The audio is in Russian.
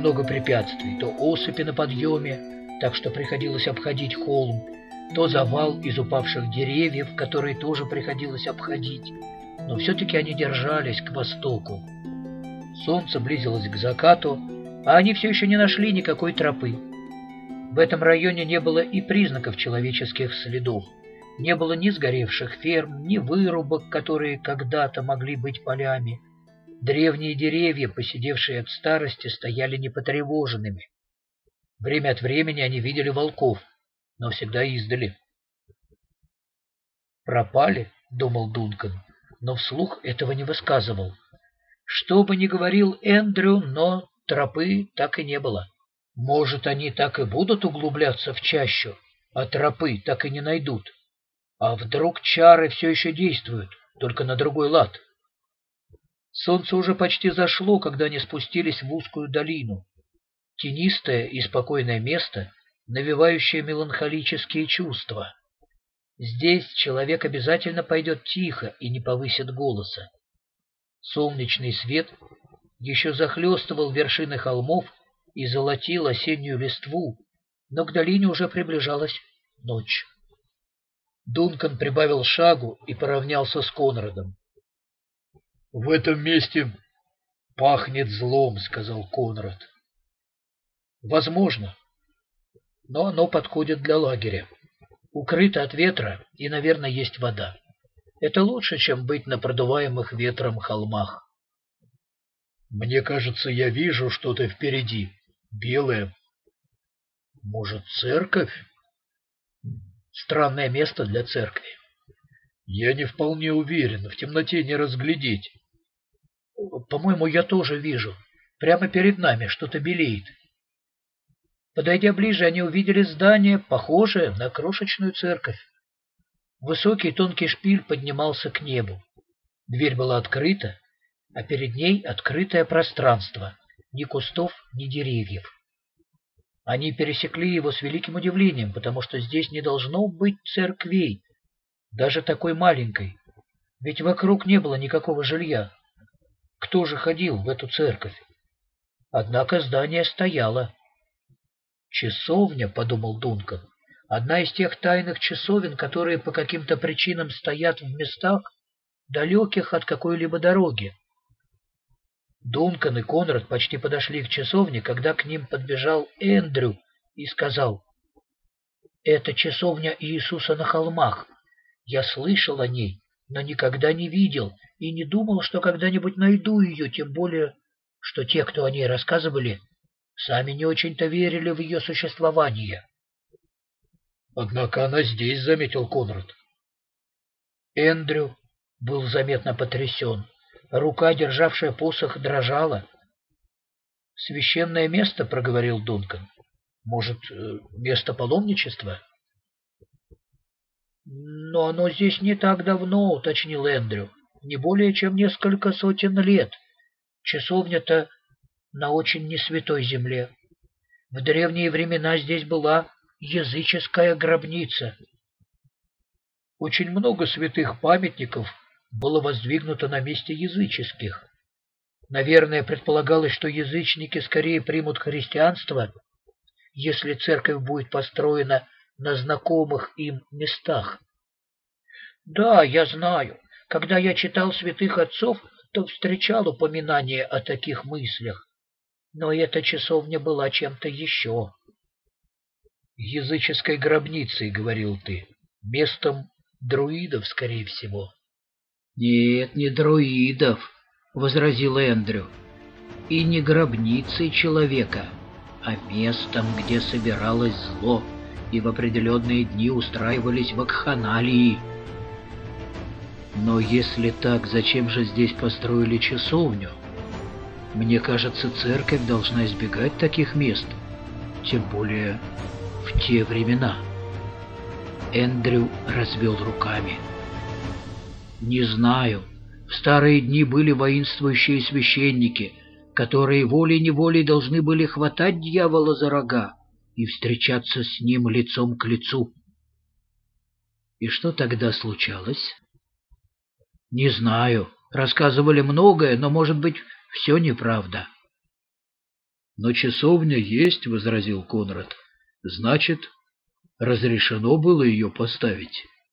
много препятствий, то осыпи на подъеме, так что приходилось обходить холм, то завал из упавших деревьев, которые тоже приходилось обходить. Но все-таки они держались к востоку. Солнце близилось к закату, а они все еще не нашли никакой тропы. В этом районе не было и признаков человеческих следов. Не было ни сгоревших ферм, ни вырубок, которые когда-то могли быть полями. Древние деревья, посидевшие от старости, стояли непотревоженными. Время от времени они видели волков, но всегда издали. «Пропали», — думал Дункан, но вслух этого не высказывал. Что бы ни говорил Эндрю, но тропы так и не было. Может, они так и будут углубляться в чащу, а тропы так и не найдут. А вдруг чары все еще действуют, только на другой лад? Солнце уже почти зашло, когда они спустились в узкую долину. Тенистое и спокойное место, навевающее меланхолические чувства. Здесь человек обязательно пойдет тихо и не повысит голоса. Солнечный свет еще захлестывал вершины холмов и золотил осеннюю листву, но к долине уже приближалась ночь. Дункан прибавил шагу и поравнялся с Конрадом. — В этом месте пахнет злом, — сказал Конрад. — Возможно, но оно подходит для лагеря. Укрыто от ветра и, наверное, есть вода. Это лучше, чем быть на продуваемых ветром холмах. Мне кажется, я вижу что-то впереди, белое. Может, церковь? Странное место для церкви. Я не вполне уверен, в темноте не разглядеть. По-моему, я тоже вижу. Прямо перед нами что-то белеет. Подойдя ближе, они увидели здание, похожее на крошечную церковь. Высокий тонкий шпиль поднимался к небу. Дверь была открыта, а перед ней открытое пространство, ни кустов, ни деревьев. Они пересекли его с великим удивлением, потому что здесь не должно быть церквей, даже такой маленькой, ведь вокруг не было никакого жилья. Кто же ходил в эту церковь? Однако здание стояло. «Часовня», — подумал Дункан, — «одна из тех тайных часовен, которые по каким-то причинам стоят в местах, далеких от какой-либо дороги. Дункан и Конрад почти подошли к часовне, когда к ним подбежал Эндрю и сказал, «Это часовня Иисуса на холмах. Я слышал о ней, но никогда не видел и не думал, что когда-нибудь найду ее, тем более, что те, кто о ней рассказывали, сами не очень-то верили в ее существование». «Однако она здесь», — заметил Конрад. Эндрю был заметно потрясен. Рука, державшая посох, дрожала. «Священное место», — проговорил Дункан. «Может, э, место паломничества?» «Но оно здесь не так давно», — уточнил Эндрю. «Не более чем несколько сотен лет. Часовня-то на очень несвятой земле. В древние времена здесь была языческая гробница. Очень много святых памятников было воздвигнуто на месте языческих. Наверное, предполагалось, что язычники скорее примут христианство, если церковь будет построена на знакомых им местах. Да, я знаю. Когда я читал святых отцов, то встречал упоминание о таких мыслях. Но эта часовня была чем-то еще. Языческой гробницей, говорил ты, местом друидов, скорее всего. «Нет, не друидов», — возразил Эндрю, — «и не гробницей человека, а местом, где собиралось зло, и в определенные дни устраивались вакханалии». «Но если так, зачем же здесь построили часовню? Мне кажется, церковь должна избегать таких мест, тем более в те времена». Эндрю развел руками. Не знаю. В старые дни были воинствующие священники, которые волей-неволей должны были хватать дьявола за рога и встречаться с ним лицом к лицу. И что тогда случалось? Не знаю. Рассказывали многое, но, может быть, все неправда. Но часовня есть, — возразил Конрад. Значит, разрешено было ее поставить.